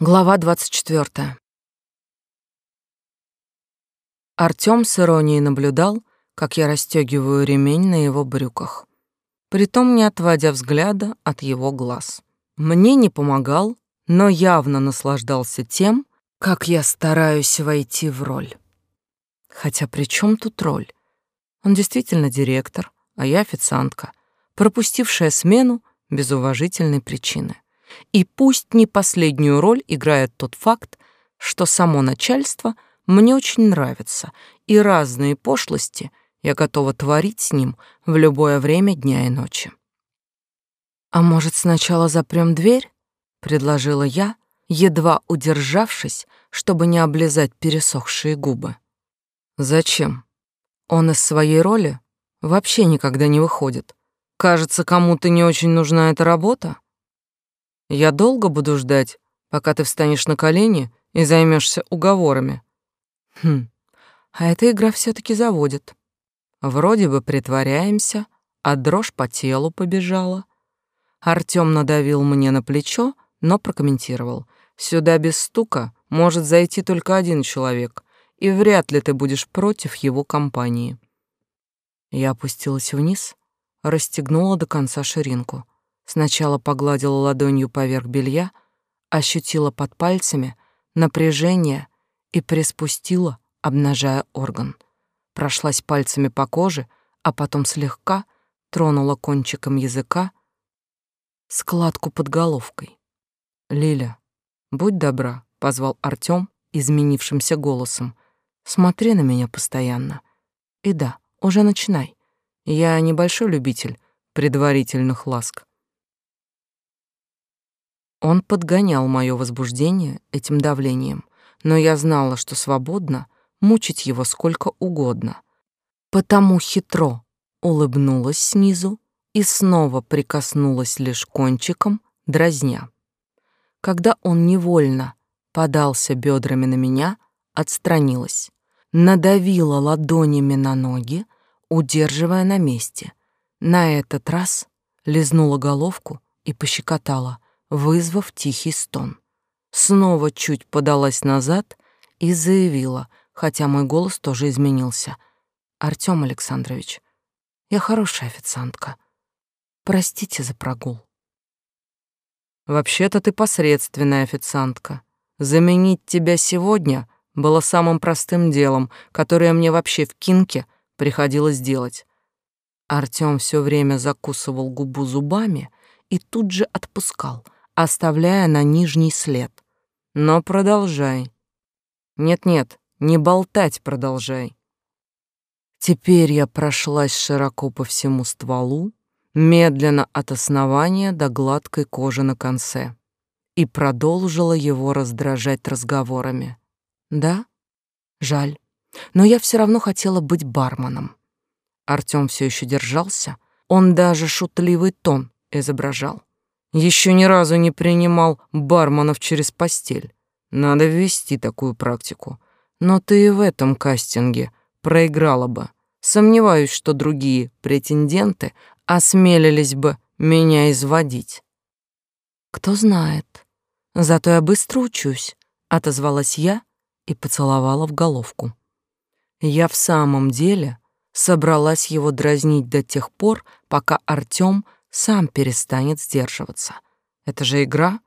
Глава 24. Артём с иронией наблюдал, как я расстёгиваю ремень на его брюках, притом не отводя взгляда от его глаз. Мне не помогал, но явно наслаждался тем, как я стараюсь войти в роль. Хотя при чем тут роль? Он действительно директор, а я официантка, пропустившая смену без уважительной причины. И пусть не последнюю роль играет тот факт, что само начальство мне очень нравится, и разные пошлости я готова творить с ним в любое время дня и ночи. «А может, сначала запрем дверь?» — предложила я, едва удержавшись, чтобы не облизать пересохшие губы. «Зачем? Он из своей роли вообще никогда не выходит. Кажется, кому-то не очень нужна эта работа?» Я долго буду ждать, пока ты встанешь на колени и займешься уговорами. Хм, а эта игра все таки заводит. Вроде бы притворяемся, а дрожь по телу побежала. Артём надавил мне на плечо, но прокомментировал. Сюда без стука может зайти только один человек, и вряд ли ты будешь против его компании. Я опустилась вниз, расстегнула до конца ширинку. Сначала погладила ладонью поверх белья, ощутила под пальцами напряжение и приспустила, обнажая орган. Прошлась пальцами по коже, а потом слегка тронула кончиком языка складку под головкой. «Лиля, будь добра», — позвал Артём изменившимся голосом. «Смотри на меня постоянно. И да, уже начинай. Я небольшой любитель предварительных ласк. Он подгонял мое возбуждение этим давлением, но я знала, что свободно мучить его сколько угодно. Потому хитро улыбнулась снизу и снова прикоснулась лишь кончиком, дразня. Когда он невольно подался бедрами на меня, отстранилась, надавила ладонями на ноги, удерживая на месте. На этот раз лизнула головку и пощекотала — вызвав тихий стон. Снова чуть подалась назад и заявила, хотя мой голос тоже изменился. «Артём Александрович, я хорошая официантка. Простите за прогул». «Вообще-то ты посредственная официантка. Заменить тебя сегодня было самым простым делом, которое мне вообще в кинке приходилось делать». Артём все время закусывал губу зубами и тут же отпускал — оставляя на нижний след. Но продолжай. Нет-нет, не болтать продолжай. Теперь я прошлась широко по всему стволу, медленно от основания до гладкой кожи на конце, и продолжила его раздражать разговорами. Да? Жаль. Но я все равно хотела быть барменом. Артём все еще держался, он даже шутливый тон изображал. Еще ни разу не принимал барменов через постель. Надо ввести такую практику. Но ты и в этом кастинге проиграла бы. Сомневаюсь, что другие претенденты осмелились бы меня изводить. Кто знает. Зато я быстро учусь, отозвалась я и поцеловала в головку. Я в самом деле собралась его дразнить до тех пор, пока Артём сам перестанет сдерживаться. Это же игра,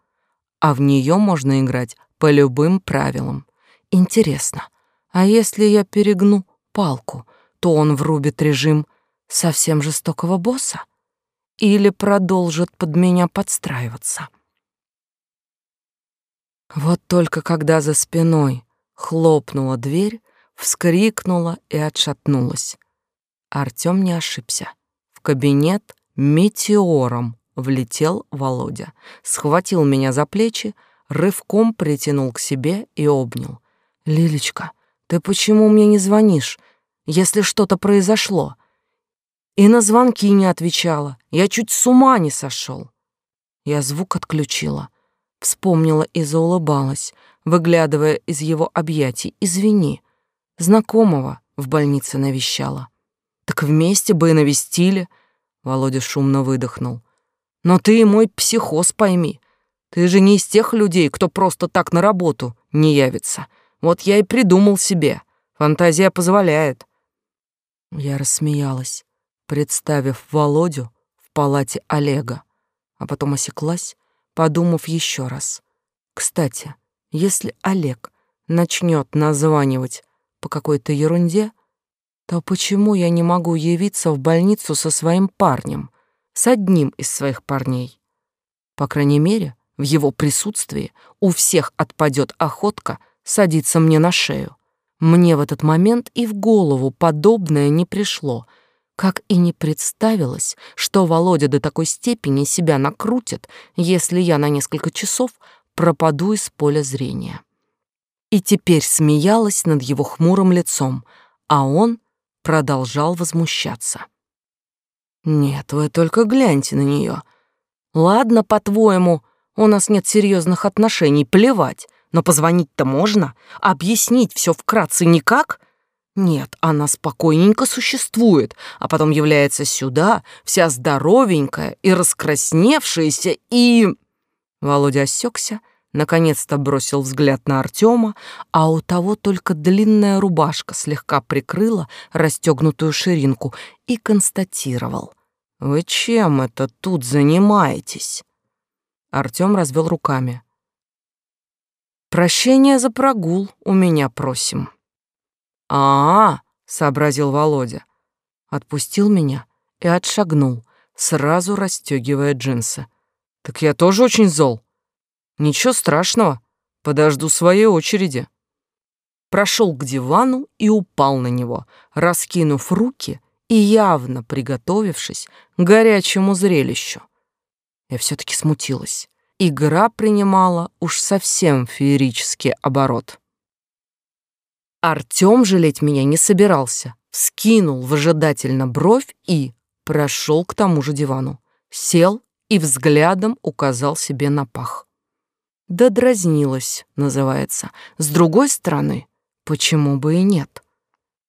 а в нее можно играть по любым правилам. Интересно, а если я перегну палку, то он врубит режим совсем жестокого босса? Или продолжит под меня подстраиваться? Вот только когда за спиной хлопнула дверь, вскрикнула и отшатнулась. Артём не ошибся. В кабинет Метеором влетел Володя, схватил меня за плечи, рывком притянул к себе и обнял. «Лилечка, ты почему мне не звонишь, если что-то произошло?» И на звонки не отвечала. Я чуть с ума не сошел. Я звук отключила. Вспомнила и заулыбалась, выглядывая из его объятий. «Извини, знакомого в больнице навещала». «Так вместе бы и навестили», Володя шумно выдохнул. «Но ты и мой психоз пойми. Ты же не из тех людей, кто просто так на работу не явится. Вот я и придумал себе. Фантазия позволяет. Я рассмеялась, представив Володю в палате Олега, а потом осеклась, подумав еще раз. Кстати, если Олег начнет названивать по какой-то ерунде, то почему я не могу явиться в больницу со своим парнем, с одним из своих парней? По крайней мере, в его присутствии у всех отпадет охотка садиться мне на шею. Мне в этот момент и в голову подобное не пришло, как и не представилось, что Володя до такой степени себя накрутит, если я на несколько часов пропаду из поля зрения. И теперь смеялась над его хмурым лицом, а он продолжал возмущаться. «Нет, вы только гляньте на нее. Ладно, по-твоему, у нас нет серьезных отношений, плевать. Но позвонить-то можно, объяснить все вкратце никак? Нет, она спокойненько существует, а потом является сюда, вся здоровенькая и раскрасневшаяся, и... Володя осекся, наконец-то бросил взгляд на Артема, а у того только длинная рубашка слегка прикрыла расстегнутую ширинку и констатировал. «Вы чем это тут занимаетесь?» Артем развел руками. Прощения за прогул у меня просим. А, -а, -а сообразил Володя. Отпустил меня и отшагнул, сразу расстегивая джинсы. Так я тоже очень зол. Ничего страшного, подожду своей очереди. Прошел к дивану и упал на него, раскинув руки и явно приготовившись к горячему зрелищу. Я все таки смутилась игра принимала уж совсем феерический оборот. Артём жалеть меня не собирался, вскинул выжидательно бровь и прошел к тому же дивану, сел и взглядом указал себе на пах. Да дразнилась, называется. С другой стороны, почему бы и нет?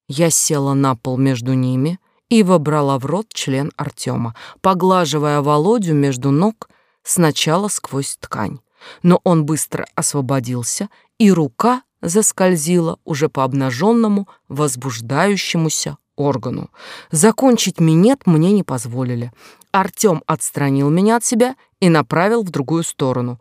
Я села на пол между ними и вобрала в рот член Артема, поглаживая Володю между ног сначала сквозь ткань. Но он быстро освободился, и рука заскользила уже по обнаженному, возбуждающемуся органу. Закончить минет мне не позволили. Артём отстранил меня от себя и направил в другую сторону.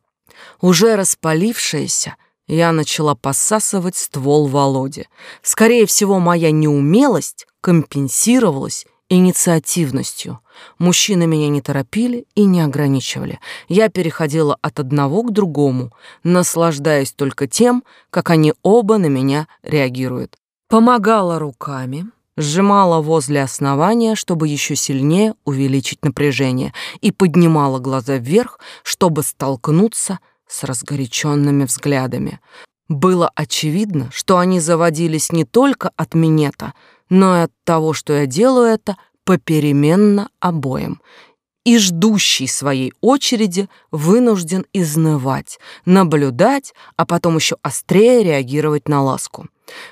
Уже распалившаяся, я начала посасывать ствол Володи. Скорее всего, моя неумелость компенсировалась инициативностью. Мужчины меня не торопили и не ограничивали. Я переходила от одного к другому, наслаждаясь только тем, как они оба на меня реагируют. Помогала руками, сжимала возле основания, чтобы еще сильнее увеличить напряжение, и поднимала глаза вверх, чтобы столкнуться с разгоряченными взглядами. Было очевидно, что они заводились не только от минета, но и от того, что я делаю это попеременно обоим. И ждущий своей очереди вынужден изнывать, наблюдать, а потом еще острее реагировать на ласку.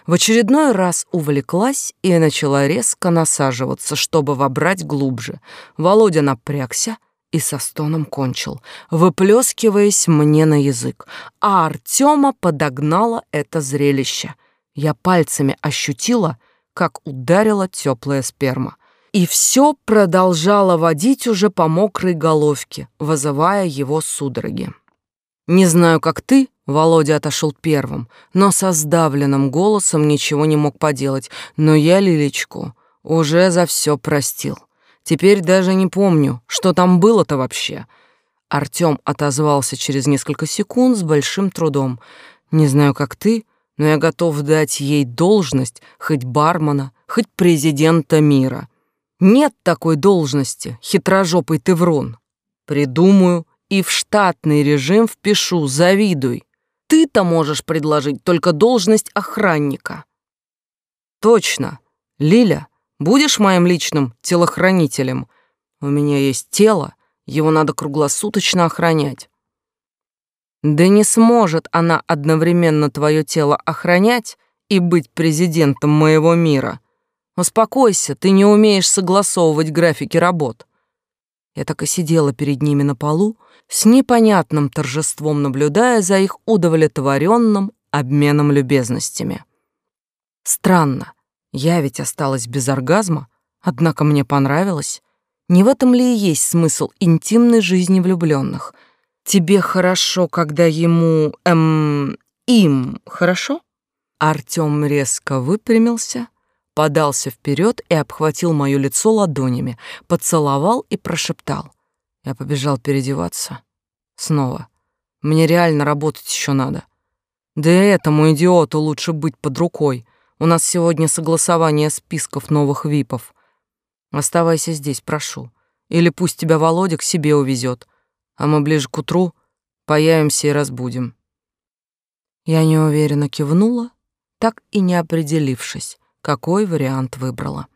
В очередной раз увлеклась и начала резко насаживаться, чтобы вобрать глубже. Володя напрягся и со стоном кончил, выплескиваясь мне на язык, а Артема подогнало это зрелище. Я пальцами ощутила, как ударила теплая сперма. И все продолжало водить уже по мокрой головке, вызывая его судороги. Не знаю, как ты, Володя отошел первым, но со сдавленным голосом ничего не мог поделать, но я Лилечку уже за все простил. Теперь даже не помню, что там было-то вообще. Артём отозвался через несколько секунд с большим трудом. Не знаю, как ты, но я готов дать ей должность хоть бармена, хоть президента мира. Нет такой должности, хитрожопый ты врун. Придумаю и в штатный режим впишу, завидуй. Ты-то можешь предложить только должность охранника. Точно. Лиля, будешь моим личным телохранителем? У меня есть тело, его надо круглосуточно охранять. Да не сможет она одновременно твое тело охранять и быть президентом моего мира. Успокойся, ты не умеешь согласовывать графики работ. Я так и сидела перед ними на полу, с непонятным торжеством наблюдая за их удовлетворенным обменом любезностями. Странно, я ведь осталась без оргазма, однако мне понравилось. Не в этом ли и есть смысл интимной жизни влюбленных? Тебе хорошо, когда ему, эм, им хорошо? Артём резко выпрямился, подался вперед и обхватил моё лицо ладонями, поцеловал и прошептал. Я побежал переодеваться. Снова. Мне реально работать еще надо. Да и этому идиоту лучше быть под рукой. У нас сегодня согласование списков новых випов. Оставайся здесь, прошу. Или пусть тебя Володя к себе увезет, а мы ближе к утру появимся и разбудим. Я неуверенно кивнула, так и не определившись, какой вариант выбрала.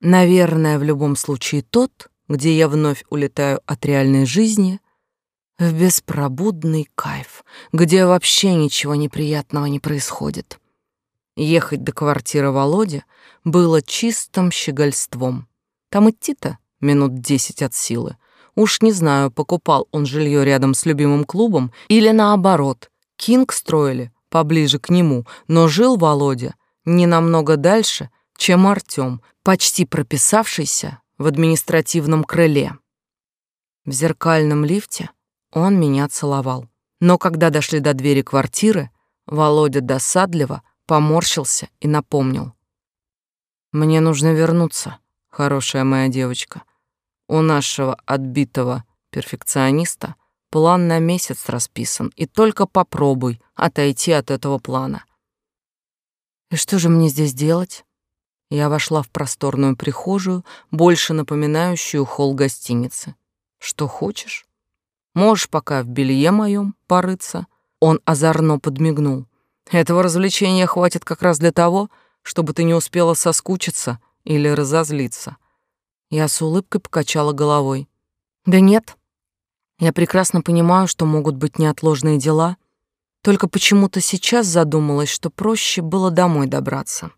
Наверное, в любом случае тот, где я вновь улетаю от реальной жизни в беспробудный кайф, где вообще ничего неприятного не происходит. Ехать до квартиры Володи было чистым щегольством. Там идти-то минут десять от силы. Уж не знаю, покупал он жилье рядом с любимым клубом или наоборот, Кинг строили поближе к нему, но жил Володя не намного дальше, чем Артём, почти прописавшийся в административном крыле. В зеркальном лифте он меня целовал. Но когда дошли до двери квартиры, Володя досадливо поморщился и напомнил. «Мне нужно вернуться, хорошая моя девочка. У нашего отбитого перфекциониста план на месяц расписан, и только попробуй отойти от этого плана». «И что же мне здесь делать?» Я вошла в просторную прихожую, больше напоминающую холл гостиницы. «Что хочешь?» Можешь пока в белье моем порыться. Он озорно подмигнул. Этого развлечения хватит как раз для того, чтобы ты не успела соскучиться или разозлиться. Я с улыбкой покачала головой. Да нет. Я прекрасно понимаю, что могут быть неотложные дела, только почему-то сейчас задумалась, что проще было домой добраться.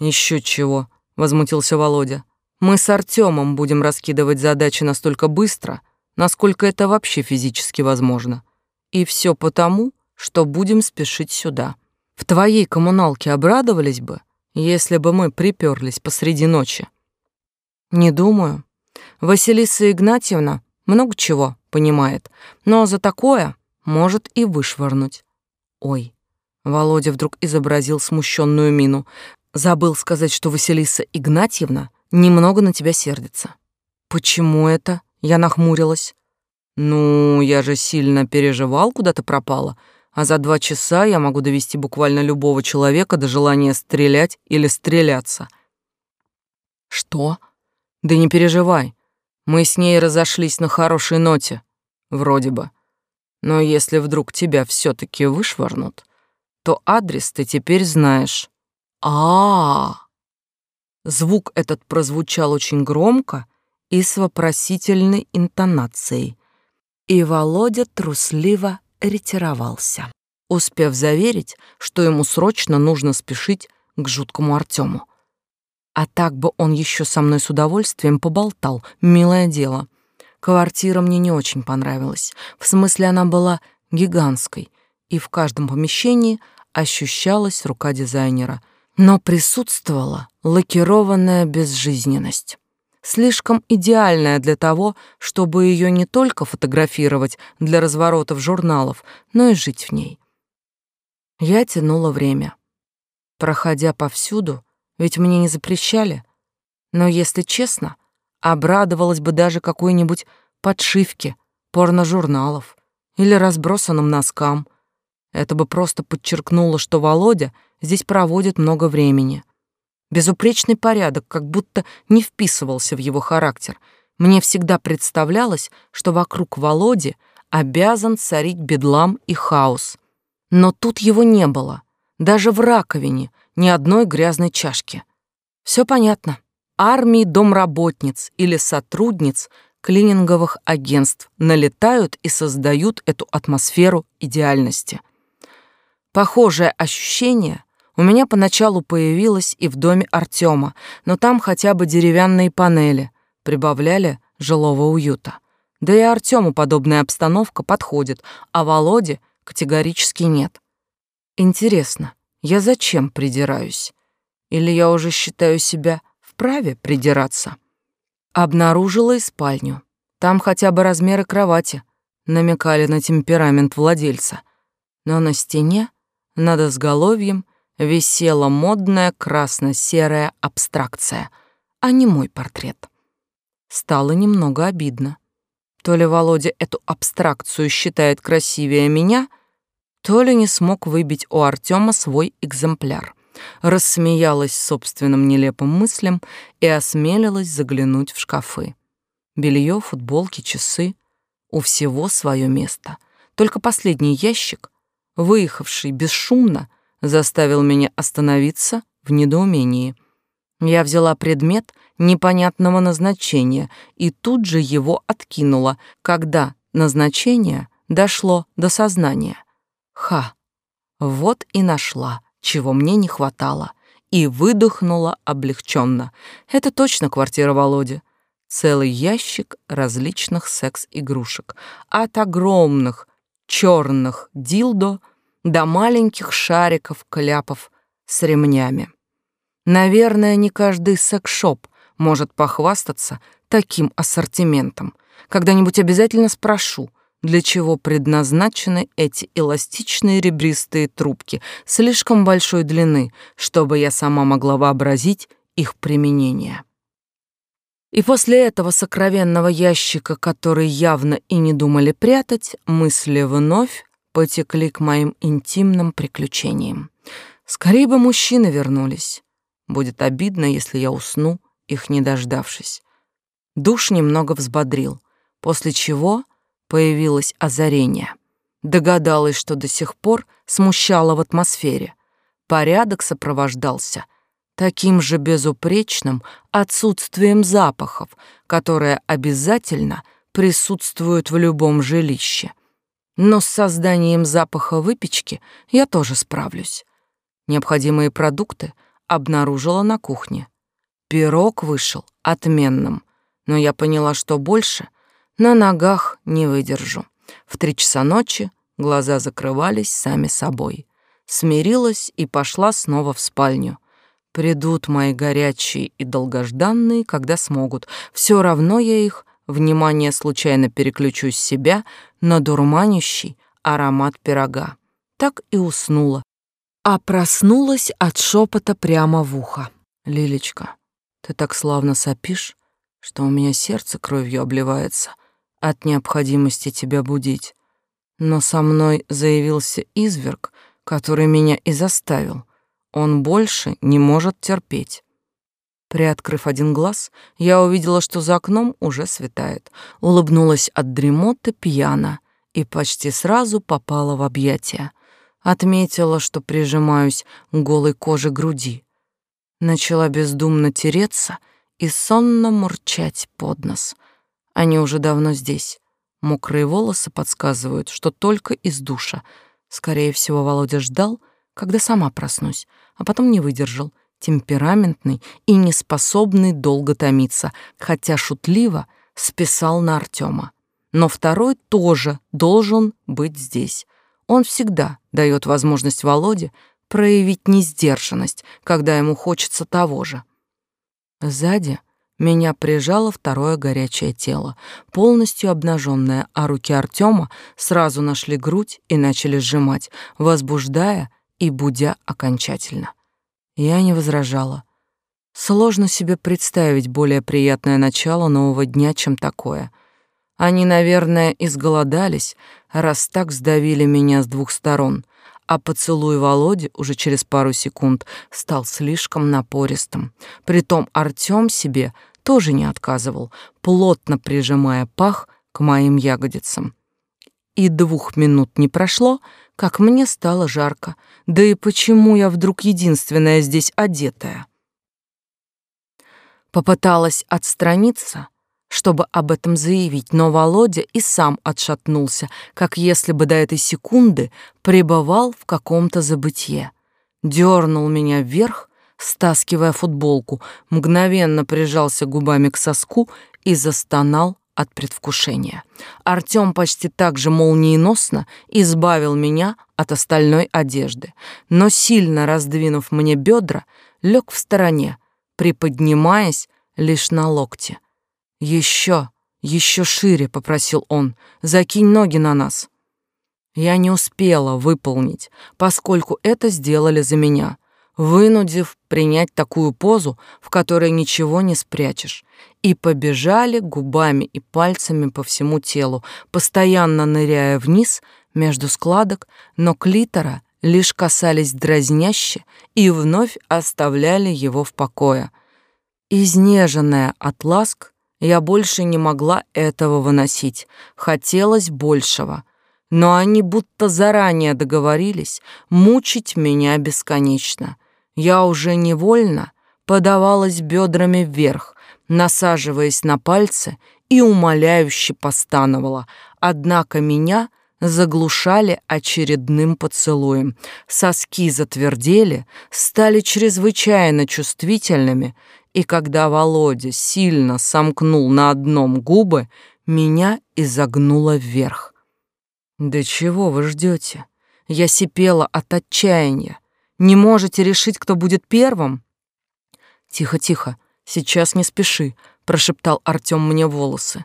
Еще чего, возмутился Володя. Мы с Артемом будем раскидывать задачи настолько быстро, насколько это вообще физически возможно. И все потому, что будем спешить сюда. В твоей коммуналке обрадовались бы, если бы мы приперлись посреди ночи. Не думаю. Василиса Игнатьевна много чего понимает, но за такое может и вышвырнуть. Ой, Володя вдруг изобразил смущенную мину. Забыл сказать, что Василиса Игнатьевна немного на тебя сердится. Почему это? Я нахмурилась. Ну, я же сильно переживал, куда ты пропала, а за два часа я могу довести буквально любого человека до желания стрелять или стреляться. Что? Да не переживай. Мы с ней разошлись на хорошей ноте, вроде бы. Но если вдруг тебя все таки вышвырнут, то адрес ты теперь знаешь. А, -а, а Звук этот прозвучал очень громко, и с вопросительной интонацией. И Володя трусливо ретировался, успев заверить, что ему срочно нужно спешить к жуткому Артему. А так бы он еще со мной с удовольствием поболтал, милое дело. Квартира мне не очень понравилась. В смысле, она была гигантской, и в каждом помещении ощущалась рука дизайнера, но присутствовала лакированная безжизненность слишком идеальная для того, чтобы ее не только фотографировать для разворотов журналов, но и жить в ней. Я тянула время. Проходя повсюду, ведь мне не запрещали, но, если честно, обрадовалась бы даже какой-нибудь подшивке порножурналов или разбросанным носкам. Это бы просто подчеркнуло, что Володя здесь проводит много времени. Безупречный порядок как будто не вписывался в его характер. Мне всегда представлялось, что вокруг Володи обязан царить бедлам и хаос. Но тут его не было. Даже в раковине ни одной грязной чашки. Все понятно. Армии домработниц или сотрудниц клининговых агентств налетают и создают эту атмосферу идеальности. Похожее ощущение у меня поначалу появилось и в доме Артема, но там хотя бы деревянные панели прибавляли жилого уюта. Да и Артему подобная обстановка подходит, а Володе категорически нет. Интересно, я зачем придираюсь? Или я уже считаю себя вправе придираться? Обнаружила и спальню. Там хотя бы размеры кровати намекали на темперамент владельца. Но на стене, над изголовьем, висела модная красно-серая абстракция, а не мой портрет. Стало немного обидно. То ли Володя эту абстракцию считает красивее меня, то ли не смог выбить у Артема свой экземпляр. Рассмеялась собственным нелепым мыслям и осмелилась заглянуть в шкафы. Белье, футболки, часы — у всего свое место. Только последний ящик, выехавший бесшумно, заставил меня остановиться в недоумении. Я взяла предмет непонятного назначения и тут же его откинула, когда назначение дошло до сознания. Ха! Вот и нашла, чего мне не хватало, и выдохнула облегченно. Это точно квартира Володи. Целый ящик различных секс-игрушек, от огромных черных дилдо до маленьких шариков-кляпов с ремнями. Наверное, не каждый секс-шоп может похвастаться таким ассортиментом. Когда-нибудь обязательно спрошу, для чего предназначены эти эластичные ребристые трубки слишком большой длины, чтобы я сама могла вообразить их применение. И после этого сокровенного ящика, который явно и не думали прятать, мысли вновь потекли к моим интимным приключениям. Скорее бы мужчины вернулись. Будет обидно, если я усну, их не дождавшись. Душ немного взбодрил, после чего появилось озарение. Догадалась, что до сих пор смущало в атмосфере. Порядок сопровождался таким же безупречным отсутствием запахов, которое обязательно присутствует в любом жилище — но с созданием запаха выпечки я тоже справлюсь. Необходимые продукты обнаружила на кухне. Пирог вышел отменным, но я поняла, что больше на ногах не выдержу. В три часа ночи глаза закрывались сами собой. Смирилась и пошла снова в спальню. Придут мои горячие и долгожданные, когда смогут. Все равно я их Внимание случайно переключу с себя на дурманящий аромат пирога. Так и уснула. А проснулась от шепота прямо в ухо. «Лилечка, ты так славно сопишь, что у меня сердце кровью обливается от необходимости тебя будить. Но со мной заявился изверг, который меня и заставил. Он больше не может терпеть. Приоткрыв один глаз, я увидела, что за окном уже светает. Улыбнулась от дремоты пьяно и почти сразу попала в объятия. Отметила, что прижимаюсь к голой коже груди. Начала бездумно тереться и сонно мурчать под нос. Они уже давно здесь. Мокрые волосы подсказывают, что только из душа. Скорее всего, Володя ждал, когда сама проснусь, а потом не выдержал — темпераментный и неспособный долго томиться, хотя шутливо списал на Артема. Но второй тоже должен быть здесь. Он всегда дает возможность Володе проявить несдержанность, когда ему хочется того же. Сзади меня прижало второе горячее тело, полностью обнаженное, а руки Артема сразу нашли грудь и начали сжимать, возбуждая и будя окончательно. Я не возражала. Сложно себе представить более приятное начало нового дня, чем такое. Они, наверное, изголодались, раз так сдавили меня с двух сторон, а поцелуй Володи уже через пару секунд стал слишком напористым. Притом Артём себе тоже не отказывал, плотно прижимая пах к моим ягодицам. И двух минут не прошло, как мне стало жарко. Да и почему я вдруг единственная здесь одетая? Попыталась отстраниться, чтобы об этом заявить, но Володя и сам отшатнулся, как если бы до этой секунды пребывал в каком-то забытье. Дернул меня вверх, стаскивая футболку, мгновенно прижался губами к соску и застонал от предвкушения. Артём почти так же молниеносно избавил меня от остальной одежды, но сильно раздвинув мне бедра, лег в стороне, приподнимаясь лишь на локте. Еще, еще шире, попросил он, закинь ноги на нас. Я не успела выполнить, поскольку это сделали за меня, вынудив принять такую позу, в которой ничего не спрячешь, и побежали губами и пальцами по всему телу, постоянно ныряя вниз между складок, но клитора лишь касались дразняще и вновь оставляли его в покое. Изнеженная от ласк, я больше не могла этого выносить, хотелось большего — но они будто заранее договорились мучить меня бесконечно. Я уже невольно подавалась бедрами вверх, насаживаясь на пальцы и умоляюще постановала, однако меня заглушали очередным поцелуем. Соски затвердели, стали чрезвычайно чувствительными, и когда Володя сильно сомкнул на одном губы, меня изогнуло вверх. «Да чего вы ждете? Я сипела от отчаяния. Не можете решить, кто будет первым?» «Тихо, тихо, сейчас не спеши», — прошептал Артём мне волосы.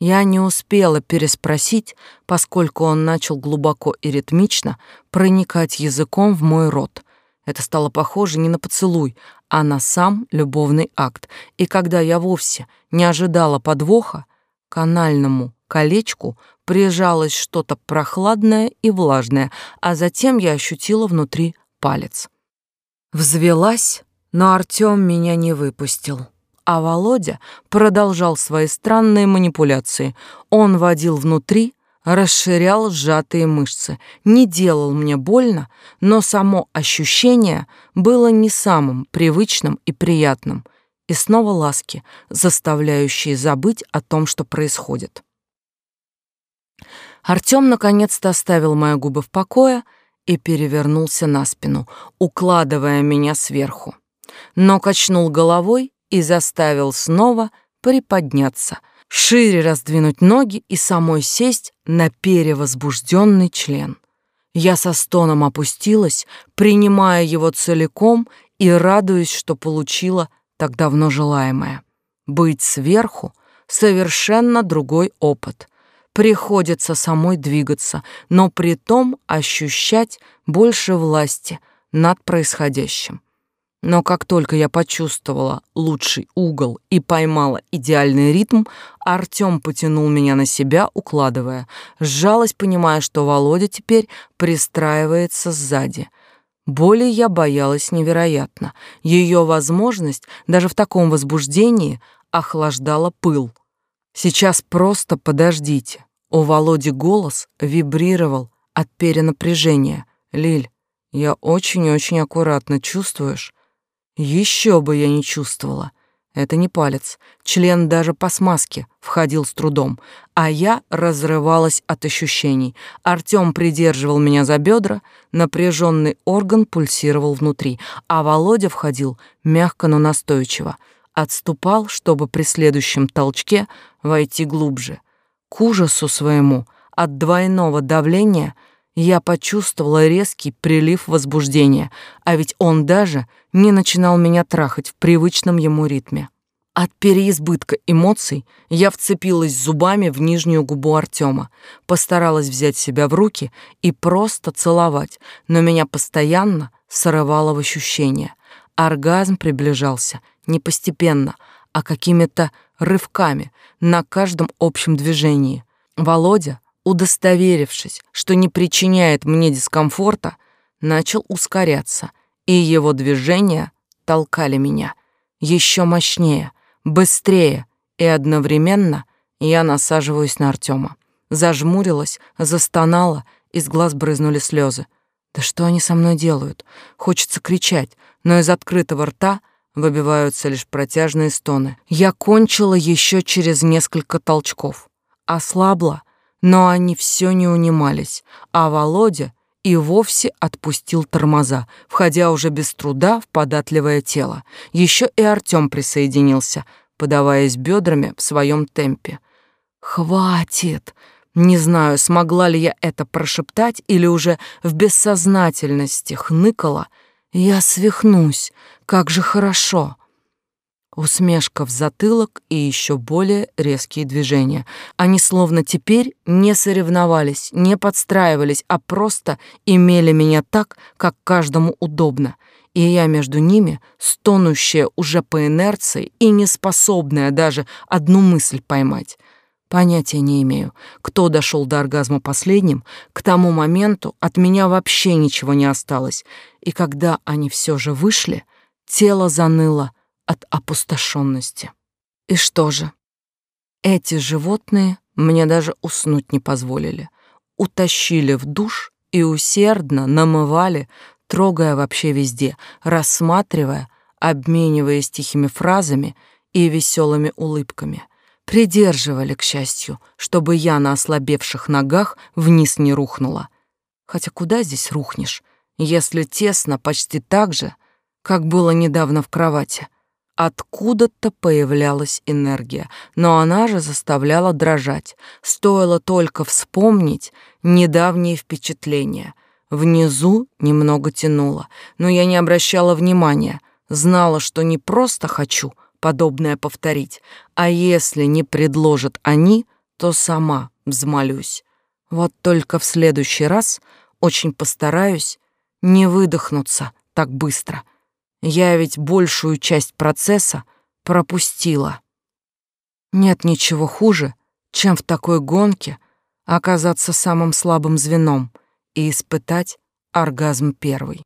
Я не успела переспросить, поскольку он начал глубоко и ритмично проникать языком в мой рот. Это стало похоже не на поцелуй, а на сам любовный акт. И когда я вовсе не ожидала подвоха, канальному колечку прижалось что-то прохладное и влажное, а затем я ощутила внутри палец. Взвелась, но Артём меня не выпустил. А Володя продолжал свои странные манипуляции. Он водил внутри, расширял сжатые мышцы, не делал мне больно, но само ощущение было не самым привычным и приятным. И снова ласки, заставляющие забыть о том, что происходит. Артём наконец-то оставил мои губы в покое и перевернулся на спину, укладывая меня сверху. Но качнул головой и заставил снова приподняться, шире раздвинуть ноги и самой сесть на перевозбужденный член. Я со стоном опустилась, принимая его целиком и радуясь, что получила так давно желаемое. Быть сверху — совершенно другой опыт — приходится самой двигаться, но при том ощущать больше власти над происходящим. Но как только я почувствовала лучший угол и поймала идеальный ритм, Артём потянул меня на себя, укладывая. Сжалась, понимая, что Володя теперь пристраивается сзади. Боли я боялась невероятно. Ее возможность даже в таком возбуждении охлаждала пыл. Сейчас просто подождите. У Володи голос вибрировал от перенапряжения. «Лиль, я очень-очень аккуратно, чувствуешь?» Еще бы я не чувствовала. Это не палец. Член даже по смазке входил с трудом, а я разрывалась от ощущений. Артём придерживал меня за бедра, напряженный орган пульсировал внутри, а Володя входил мягко, но настойчиво. Отступал, чтобы при следующем толчке войти глубже. К ужасу своему от двойного давления я почувствовала резкий прилив возбуждения, а ведь он даже не начинал меня трахать в привычном ему ритме. От переизбытка эмоций я вцепилась зубами в нижнюю губу Артема, постаралась взять себя в руки и просто целовать, но меня постоянно срывало в ощущения. Оргазм приближался не постепенно, а какими-то рывками на каждом общем движении. Володя, удостоверившись, что не причиняет мне дискомфорта, начал ускоряться, и его движения толкали меня еще мощнее, быстрее, и одновременно я насаживаюсь на Артема. Зажмурилась, застонала, из глаз брызнули слезы. Да что они со мной делают? Хочется кричать, но из открытого рта выбиваются лишь протяжные стоны. Я кончила еще через несколько толчков. Ослабла, но они все не унимались, а Володя и вовсе отпустил тормоза, входя уже без труда в податливое тело. Еще и Артем присоединился, подаваясь бедрами в своем темпе. «Хватит!» Не знаю, смогла ли я это прошептать или уже в бессознательности хныкала. «Я свихнусь! Как же хорошо!» Усмешка в затылок и еще более резкие движения. Они словно теперь не соревновались, не подстраивались, а просто имели меня так, как каждому удобно. И я между ними, стонущая уже по инерции и неспособная даже одну мысль поймать. Понятия не имею, кто дошел до оргазма последним. К тому моменту от меня вообще ничего не осталось. И когда они все же вышли, тело заныло, от опустошенности. И что же? Эти животные мне даже уснуть не позволили. Утащили в душ и усердно намывали, трогая вообще везде, рассматривая, обмениваясь тихими фразами и веселыми улыбками. Придерживали, к счастью, чтобы я на ослабевших ногах вниз не рухнула. Хотя куда здесь рухнешь, если тесно почти так же, как было недавно в кровати — Откуда-то появлялась энергия, но она же заставляла дрожать. Стоило только вспомнить недавние впечатления. Внизу немного тянуло, но я не обращала внимания. Знала, что не просто хочу подобное повторить, а если не предложат они, то сама взмолюсь. Вот только в следующий раз очень постараюсь не выдохнуться так быстро — я ведь большую часть процесса пропустила. Нет ничего хуже, чем в такой гонке оказаться самым слабым звеном и испытать оргазм первый.